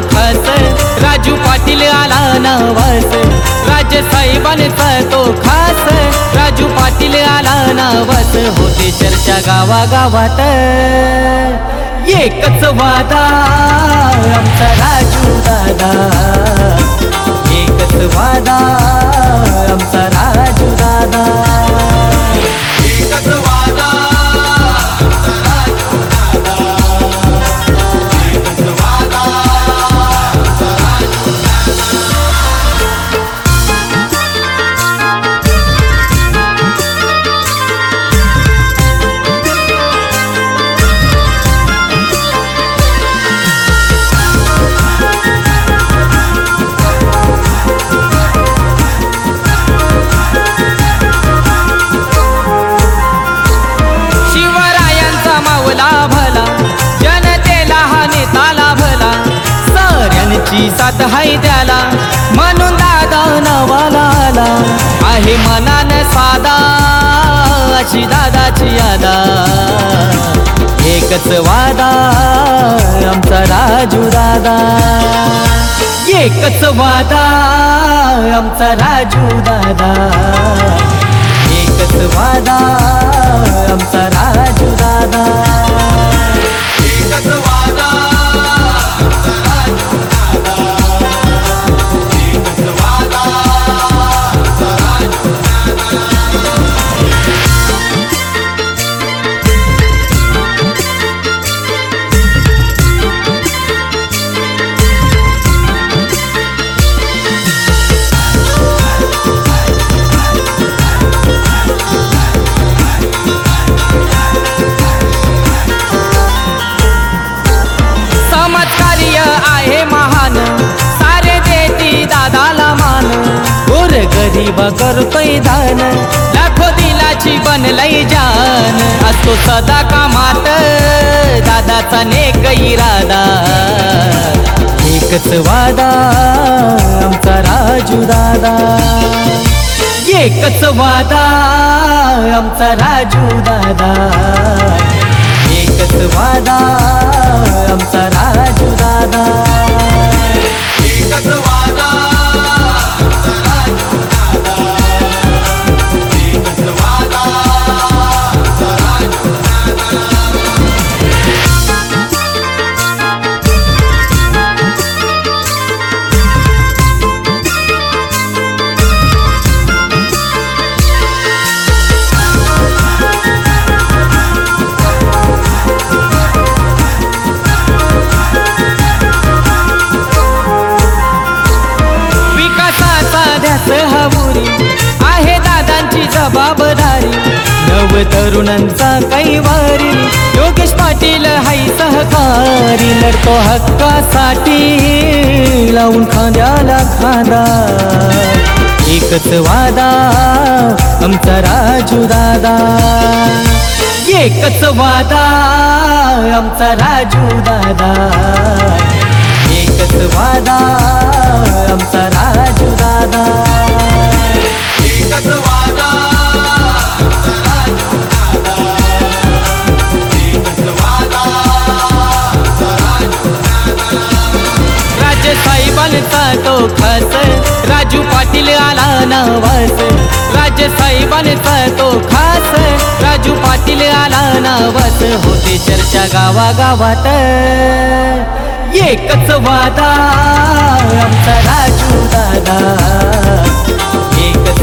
खास राजू पाटील आला नवस राज्य साहेबांचा तो खास. राजू पाटील आला नवस होते चर्चा गावागावात. एकच वादा. आमचा राजू दादा. एकच वादा. आमचा राजू दादा. साऱ्यांची साथ हाय त्याला. म्हणून दादा नवाला आला. आहे मनान साधा. अशी दादाची आदा एकच वादा आमचा राजू दादा. एकच वादा आमचा राजू दादा. करतोय दान. लाखो दिलाची बनलय जान. असतो सदा कामात दादाचा नेक इरादा. एकच वादा आमचा राजू दादा. एकच वादा आमचा राजू दादा. एकच वादा आमचा राजू जबाबदारी नव तरुणांचा कैवारी. योगेश पाटील हाय सहकारी. लढतो हक्कासाठी लावून खांद्याला खांदा एकच वादा आमचा राजू दादा. एकच वादा आमचा राजू दादा. एकच वादा आमचा राजू दादा. एकच साहेबांचा तो खास. राजू पाटील आला नावास. राज साहेबांचा तो खास. राजू पाटील आला नावास. होते चर्चा गावागावात. एकच वादा आमचा राजू दादा. एकच